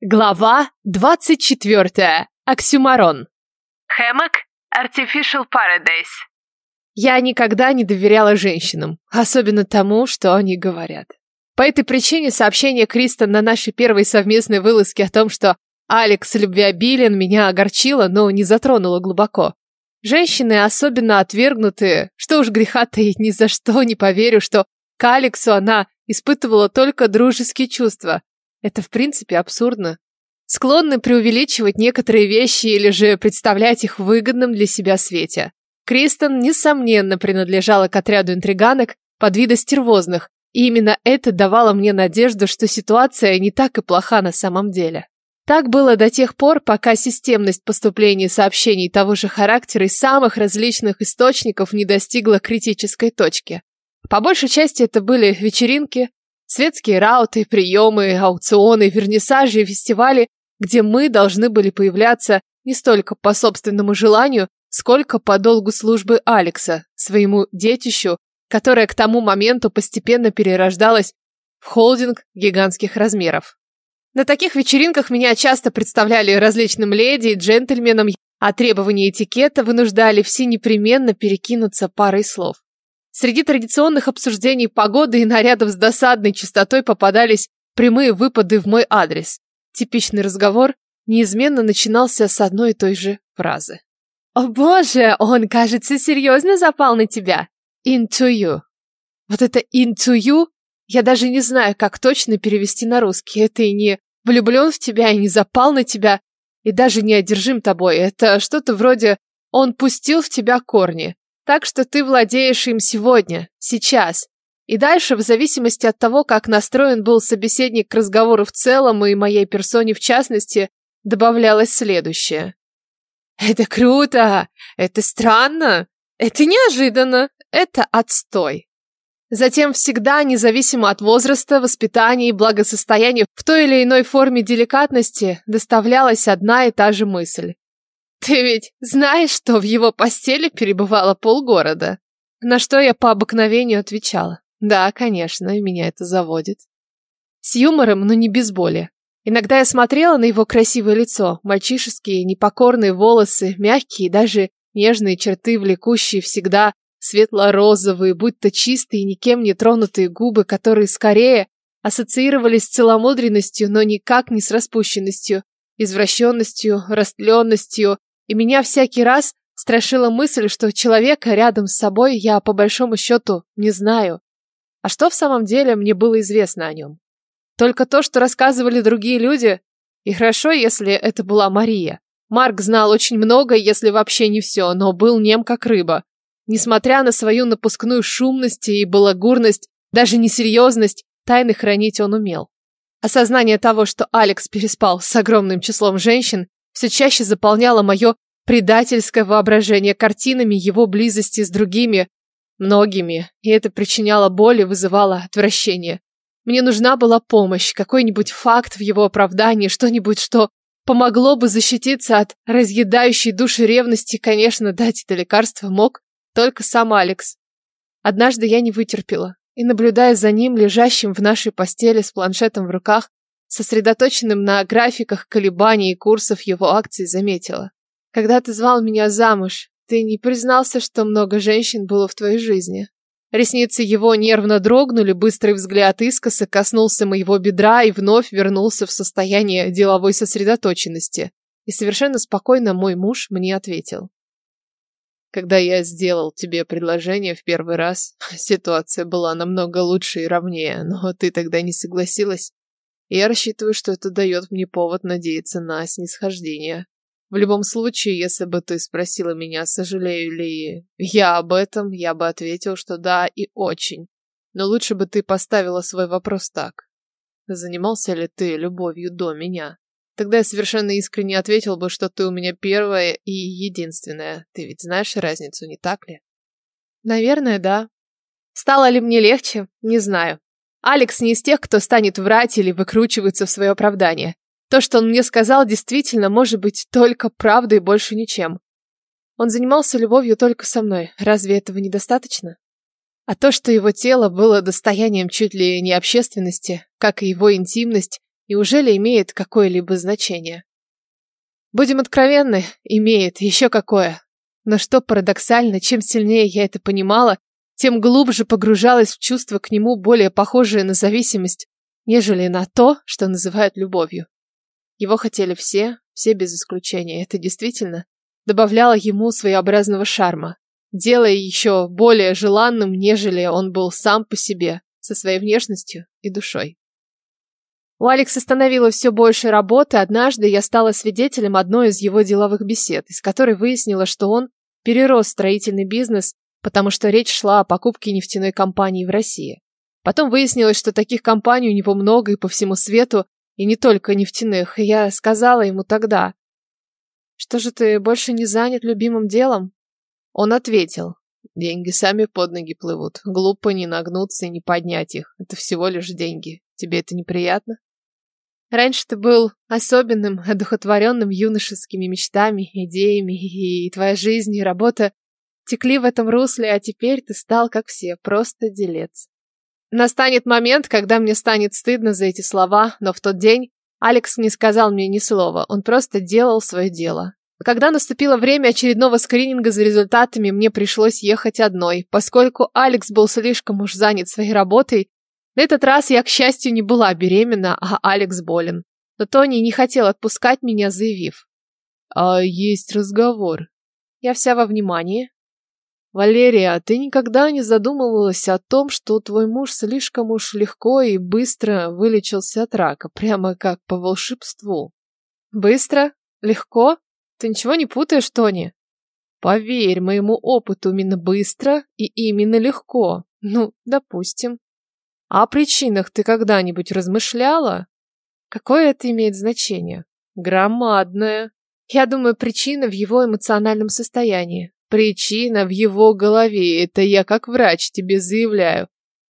Глава 24. Оксюмарон. Хэммок Artificial Paradise. Я никогда не доверяла женщинам, особенно тому, что они говорят. По этой причине сообщение Кристен на нашей первой совместной вылазке о том, что Алекс любвеобилен, меня огорчило, но не затронуло глубоко. Женщины особенно отвергнутые, что уж греха таить, ни за что не поверю, что к Алексу она испытывала только дружеские чувства, это в принципе абсурдно. Склонны преувеличивать некоторые вещи или же представлять их в выгодном для себя свете. Кристен, несомненно, принадлежала к отряду интриганок под вида стервозных, и именно это давало мне надежду, что ситуация не так и плоха на самом деле. Так было до тех пор, пока системность поступления сообщений того же характера из самых различных источников не достигла критической точки. По большей части это были вечеринки, Светские рауты, приемы, аукционы, вернисажи и фестивали, где мы должны были появляться не столько по собственному желанию, сколько по долгу службы Алекса, своему детищу, которое к тому моменту постепенно перерождалось в холдинг гигантских размеров. На таких вечеринках меня часто представляли различным леди и джентльменам, а требования этикета вынуждали все непременно перекинуться парой слов. Среди традиционных обсуждений погоды и нарядов с досадной частотой попадались прямые выпады в мой адрес. Типичный разговор неизменно начинался с одной и той же фразы. «О боже, он, кажется, серьезно запал на тебя!» «Into you». Вот это «into you» я даже не знаю, как точно перевести на русский. Это и не влюблен в тебя, и не запал на тебя, и даже не одержим тобой. Это что-то вроде «он пустил в тебя корни». Так что ты владеешь им сегодня, сейчас. И дальше, в зависимости от того, как настроен был собеседник к разговору в целом и моей персоне в частности, добавлялось следующее. Это круто! Это странно! Это неожиданно! Это отстой! Затем всегда, независимо от возраста, воспитания и благосостояния, в той или иной форме деликатности доставлялась одна и та же мысль. Ты ведь знаешь, что в его постели перебывало полгорода? На что я по обыкновению отвечала. Да, конечно, меня это заводит. С юмором, но не без боли. Иногда я смотрела на его красивое лицо, мальчишеские, непокорные волосы, мягкие, даже нежные черты, влекущие всегда светло-розовые, будто чистые, никем не тронутые губы, которые скорее ассоциировались с целомудренностью, но никак не с распущенностью, извращенностью, растленностью, и меня всякий раз страшила мысль, что человека рядом с собой я, по большому счету, не знаю. А что в самом деле мне было известно о нем? Только то, что рассказывали другие люди, и хорошо, если это была Мария. Марк знал очень много, если вообще не все, но был нем как рыба. Несмотря на свою напускную шумность и балагурность, даже несерьезность, тайны хранить он умел. Осознание того, что Алекс переспал с огромным числом женщин, все чаще заполняло мое предательское воображение картинами его близости с другими, многими, и это причиняло боль и вызывало отвращение. Мне нужна была помощь, какой-нибудь факт в его оправдании, что-нибудь, что помогло бы защититься от разъедающей души ревности. Конечно, дать это лекарство мог только сам Алекс. Однажды я не вытерпела, и, наблюдая за ним, лежащим в нашей постели с планшетом в руках, сосредоточенным на графиках колебаний и курсов его акций, заметила. Когда ты звал меня замуж, ты не признался, что много женщин было в твоей жизни. Ресницы его нервно дрогнули, быстрый взгляд искоса коснулся моего бедра и вновь вернулся в состояние деловой сосредоточенности. И совершенно спокойно мой муж мне ответил. Когда я сделал тебе предложение в первый раз, ситуация была намного лучше и ровнее, но ты тогда не согласилась. Я рассчитываю, что это дает мне повод надеяться на снисхождение. В любом случае, если бы ты спросила меня, сожалею ли я об этом, я бы ответил, что да и очень. Но лучше бы ты поставила свой вопрос так. Занимался ли ты любовью до меня? Тогда я совершенно искренне ответил бы, что ты у меня первая и единственная. Ты ведь знаешь разницу, не так ли? Наверное, да. Стало ли мне легче? Не знаю. Алекс не из тех, кто станет врать или выкручиваться в свое оправдание. То, что он мне сказал, действительно может быть только правдой и больше ничем. Он занимался любовью только со мной. Разве этого недостаточно? А то, что его тело было достоянием чуть ли не общественности, как и его интимность, неужели имеет какое-либо значение? Будем откровенны, имеет, еще какое. Но что парадоксально, чем сильнее я это понимала, тем глубже погружалась в чувство к нему, более похожее на зависимость, нежели на то, что называют любовью. Его хотели все, все без исключения. Это действительно добавляло ему своеобразного шарма, делая еще более желанным, нежели он был сам по себе, со своей внешностью и душой. У Алекса становилось все больше работы. Однажды я стала свидетелем одной из его деловых бесед, из которой выяснила, что он перерос строительный бизнес потому что речь шла о покупке нефтяной компании в России. Потом выяснилось, что таких компаний у него много и по всему свету, и не только нефтяных, и я сказала ему тогда, «Что же ты больше не занят любимым делом?» Он ответил, «Деньги сами под ноги плывут, глупо не нагнуться и не поднять их, это всего лишь деньги. Тебе это неприятно?» Раньше ты был особенным, одухотворенным юношескими мечтами, идеями, и твоя жизнь и работа текли в этом русле, а теперь ты стал, как все, просто делец. Настанет момент, когда мне станет стыдно за эти слова, но в тот день Алекс не сказал мне ни слова, он просто делал свое дело. Когда наступило время очередного скрининга за результатами, мне пришлось ехать одной, поскольку Алекс был слишком уж занят своей работой. На этот раз я, к счастью, не была беременна, а Алекс болен. Но Тони не хотел отпускать меня, заявив. «А есть разговор». Я вся во внимании. Валерия, а ты никогда не задумывалась о том, что твой муж слишком уж легко и быстро вылечился от рака, прямо как по волшебству? Быстро? Легко? Ты ничего не путаешь, Тони? Поверь моему опыту, именно быстро и именно легко. Ну, допустим. О причинах ты когда-нибудь размышляла? Какое это имеет значение? Громадное. Я думаю, причина в его эмоциональном состоянии. Причина в его голове, это я как врач тебе заявляю.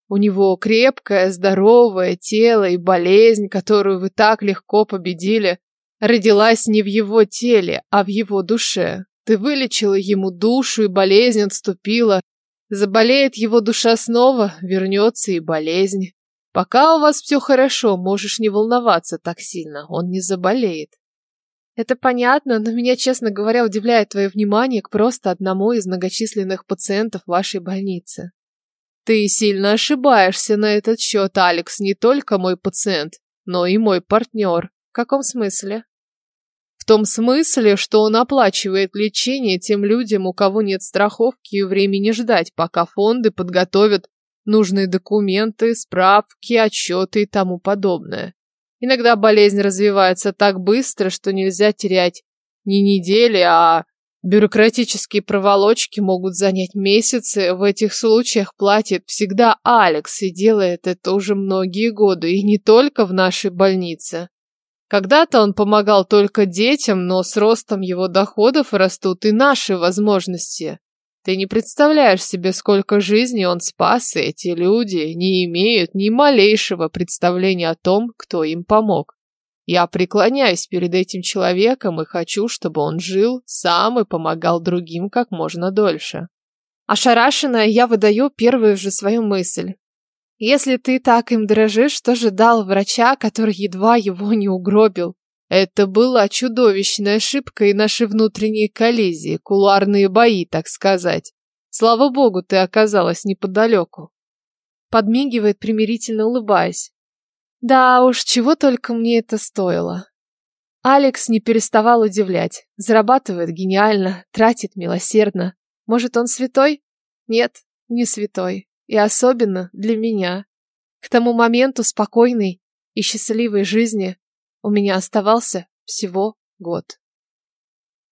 У него крепкое, здоровое тело и болезнь, которую вы так легко победили, родилась не в его теле, а в его душе. Ты вылечила ему душу, и болезнь отступила. Заболеет его душа снова, вернется и болезнь. Пока у вас все хорошо, можешь не волноваться так сильно, он не заболеет. Это понятно, но меня, честно говоря, удивляет твое внимание к просто одному из многочисленных пациентов вашей больницы. Ты сильно ошибаешься на этот счет, Алекс, не только мой пациент, но и мой партнер. В каком смысле? В том смысле, что он оплачивает лечение тем людям, у кого нет страховки и времени ждать, пока фонды подготовят нужные документы, справки, отчеты и тому подобное. Иногда болезнь развивается так быстро, что нельзя терять не недели, а бюрократические проволочки могут занять месяцы. В этих случаях платит всегда Алекс и делает это уже многие годы, и не только в нашей больнице. Когда-то он помогал только детям, но с ростом его доходов растут и наши возможности. Ты не представляешь себе, сколько жизней он спас, и эти люди не имеют ни малейшего представления о том, кто им помог. Я преклоняюсь перед этим человеком и хочу, чтобы он жил сам и помогал другим как можно дольше. Ошарашенная, я выдаю первую же свою мысль. Если ты так им дрожишь, что же дал врача, который едва его не угробил? Это была чудовищная ошибка и наши внутренние коллизии, кулуарные бои, так сказать. Слава богу, ты оказалась неподалеку. Подмигивает, примирительно улыбаясь. Да уж, чего только мне это стоило. Алекс не переставал удивлять. Зарабатывает гениально, тратит милосердно. Может, он святой? Нет, не святой. И особенно для меня. К тому моменту спокойной и счастливой жизни у меня оставался всего год.